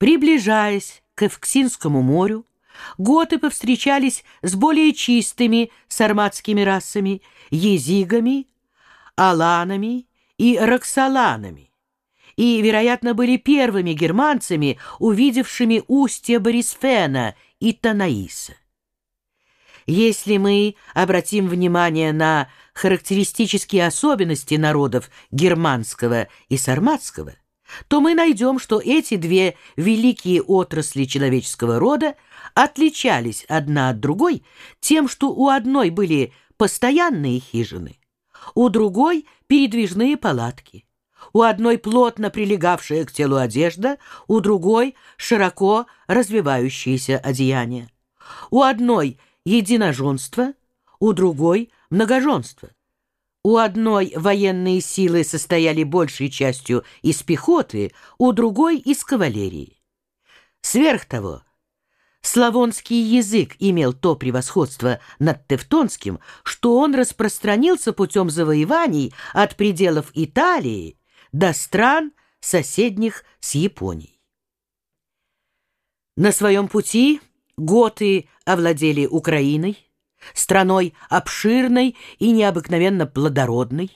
Приближаясь к Эвксинскому морю, готы повстречались с более чистыми сарматскими расами, езигами, аланами и роксоланами, и, вероятно, были первыми германцами, увидевшими устье Борисфена и Танаиса. Если мы обратим внимание на характеристические особенности народов германского и сарматского, то мы найдем, что эти две великие отрасли человеческого рода отличались одна от другой тем, что у одной были постоянные хижины, у другой – передвижные палатки, у одной плотно прилегавшая к телу одежда, у другой – широко развивающиеся одеяния, у одной – единоженство, у другой – многоженство. У одной военные силы состояли большей частью из пехоты, у другой — из кавалерии. Сверх того, славонский язык имел то превосходство над тевтонским, что он распространился путем завоеваний от пределов Италии до стран, соседних с Японией. На своем пути готы овладели Украиной, страной обширной и необыкновенно плодородной,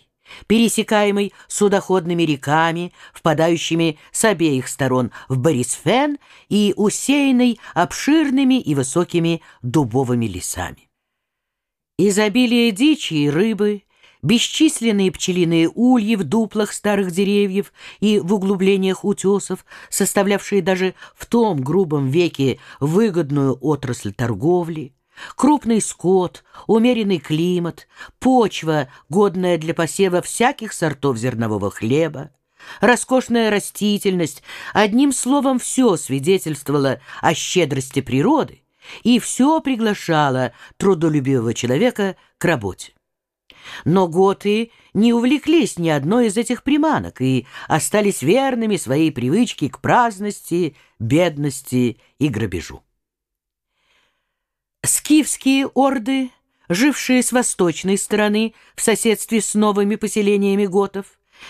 пересекаемой судоходными реками, впадающими с обеих сторон в Борисфен и усеянной обширными и высокими дубовыми лесами. Изобилие дичи и рыбы, бесчисленные пчелиные ульи в дуплах старых деревьев и в углублениях утесов, составлявшие даже в том грубом веке выгодную отрасль торговли, Крупный скот, умеренный климат, почва, годная для посева всяких сортов зернового хлеба, роскошная растительность, одним словом, все свидетельствовало о щедрости природы и все приглашало трудолюбивого человека к работе. Но готы не увлеклись ни одной из этих приманок и остались верными своей привычке к праздности, бедности и грабежу. Скифские орды, жившие с восточной стороны в соседстве с новыми поселениями готов,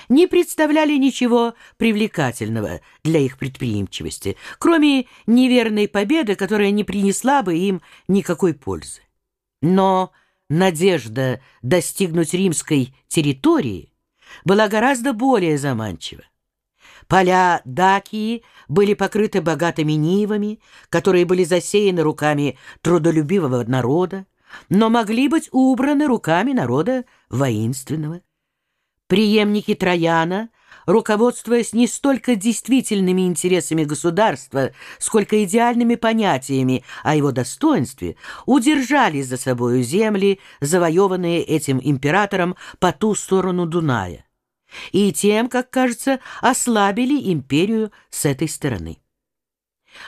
не представляли ничего привлекательного для их предприимчивости, кроме неверной победы, которая не принесла бы им никакой пользы. Но надежда достигнуть римской территории была гораздо более заманчива. Поля Дакии были покрыты богатыми нивами, которые были засеяны руками трудолюбивого народа, но могли быть убраны руками народа воинственного. Приемники Трояна, руководствуясь не столько действительными интересами государства, сколько идеальными понятиями о его достоинстве, удержали за собою земли, завоеванные этим императором по ту сторону Дуная и тем, как кажется, ослабили империю с этой стороны.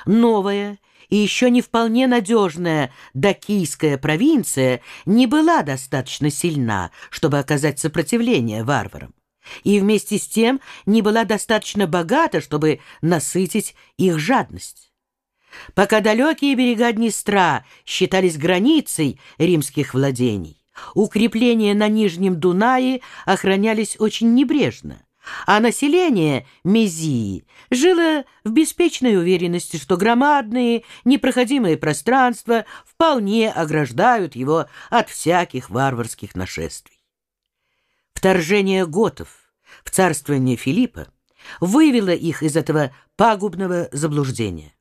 Новая и еще не вполне надежная дакийская провинция не была достаточно сильна, чтобы оказать сопротивление варварам, и вместе с тем не была достаточно богата, чтобы насытить их жадность. Пока далекие берега Днестра считались границей римских владений, Укрепления на Нижнем Дунае охранялись очень небрежно, а население Мезии жило в беспечной уверенности, что громадные непроходимые пространства вполне ограждают его от всяких варварских нашествий. Вторжение готов в царствование Филиппа вывело их из этого пагубного заблуждения.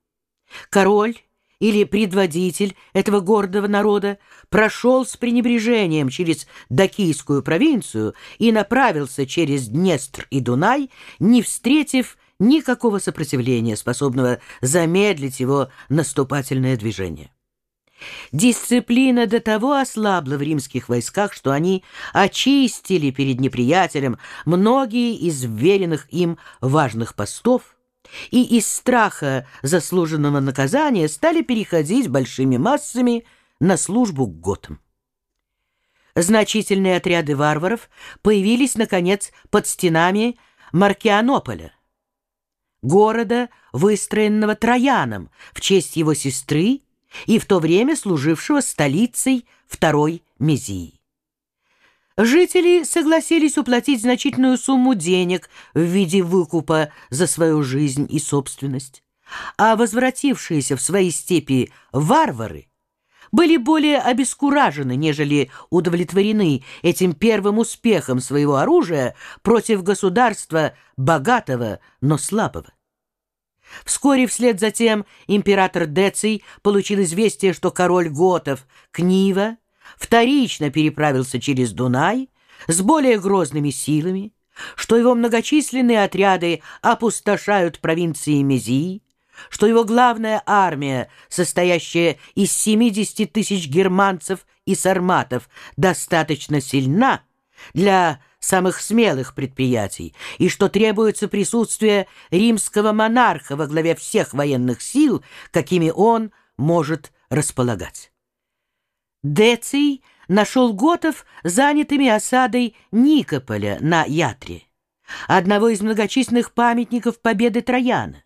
Король или предводитель этого гордого народа прошел с пренебрежением через Дакийскую провинцию и направился через Днестр и Дунай, не встретив никакого сопротивления, способного замедлить его наступательное движение. Дисциплина до того ослабла в римских войсках, что они очистили перед неприятелем многие из веренных им важных постов, и из страха заслуженного наказания стали переходить большими массами на службу к готам. Значительные отряды варваров появились, наконец, под стенами Маркианополя, города, выстроенного Трояном в честь его сестры и в то время служившего столицей Второй Мезии. Жители согласились уплатить значительную сумму денег в виде выкупа за свою жизнь и собственность. а возвратившиеся в свои степи варвары были более обескуражены, нежели удовлетворены этим первым успехом своего оружия против государства богатого, но слабого. Вскоре вслед за тем император Деций получил известие, что король Готов Книва вторично переправился через Дунай с более грозными силами, что его многочисленные отряды опустошают провинции Мезии, что его главная армия, состоящая из 70 тысяч германцев и сарматов, достаточно сильна для самых смелых предприятий, и что требуется присутствие римского монарха во главе всех военных сил, какими он может располагать. Деций нашел готов занятыми осадой Никополя на Ятре, одного из многочисленных памятников победы Трояна.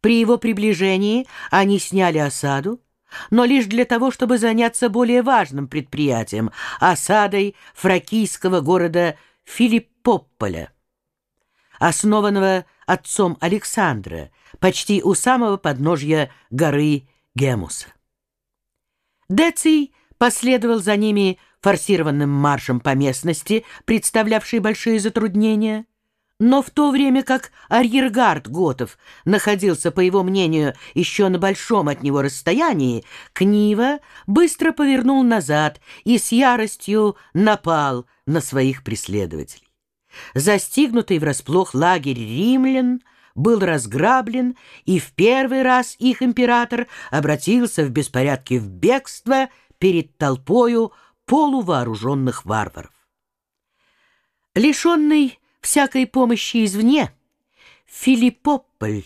При его приближении они сняли осаду, но лишь для того, чтобы заняться более важным предприятием – осадой фракийского города Филиппополя, основанного отцом Александра, почти у самого подножья горы Гемуса. Деций последовал за ними форсированным маршем по местности, представлявшей большие затруднения – но в то время как арьергард Готов находился, по его мнению, еще на большом от него расстоянии, Книва быстро повернул назад и с яростью напал на своих преследователей. Застигнутый врасплох лагерь римлян был разграблен, и в первый раз их император обратился в беспорядке в бегство перед толпою полувооруженных варваров. Лишенный всякой помощи извне, Филиппополь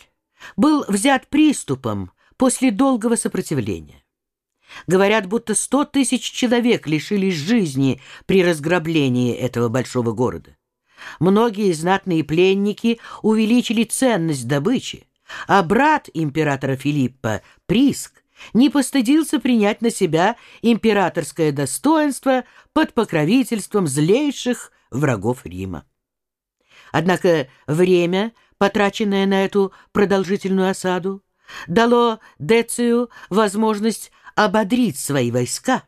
был взят приступом после долгого сопротивления. Говорят, будто сто тысяч человек лишились жизни при разграблении этого большого города. Многие знатные пленники увеличили ценность добычи, а брат императора Филиппа, Приск, не постыдился принять на себя императорское достоинство под покровительством злейших врагов Рима. Однако время, потраченное на эту продолжительную осаду, дало Децию возможность ободрить свои войска,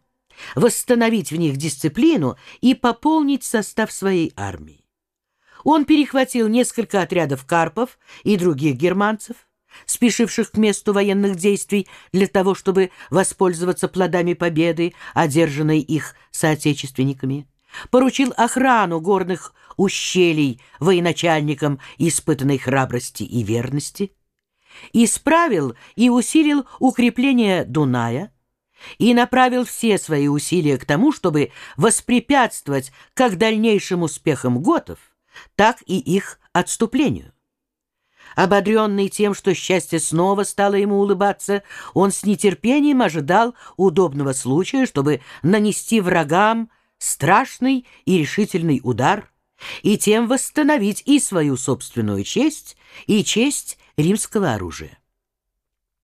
восстановить в них дисциплину и пополнить состав своей армии. Он перехватил несколько отрядов карпов и других германцев, спешивших к месту военных действий для того, чтобы воспользоваться плодами победы, одержанной их соотечественниками. Поручил охрану горных ущелий военачальникам испытанной храбрости и верности, исправил и усилил укрепление Дуная и направил все свои усилия к тому, чтобы воспрепятствовать как дальнейшим успехам готов, так и их отступлению. Ободренный тем, что счастье снова стало ему улыбаться, он с нетерпением ожидал удобного случая, чтобы нанести врагам страшный и решительный удар и тем восстановить и свою собственную честь, и честь римского оружия.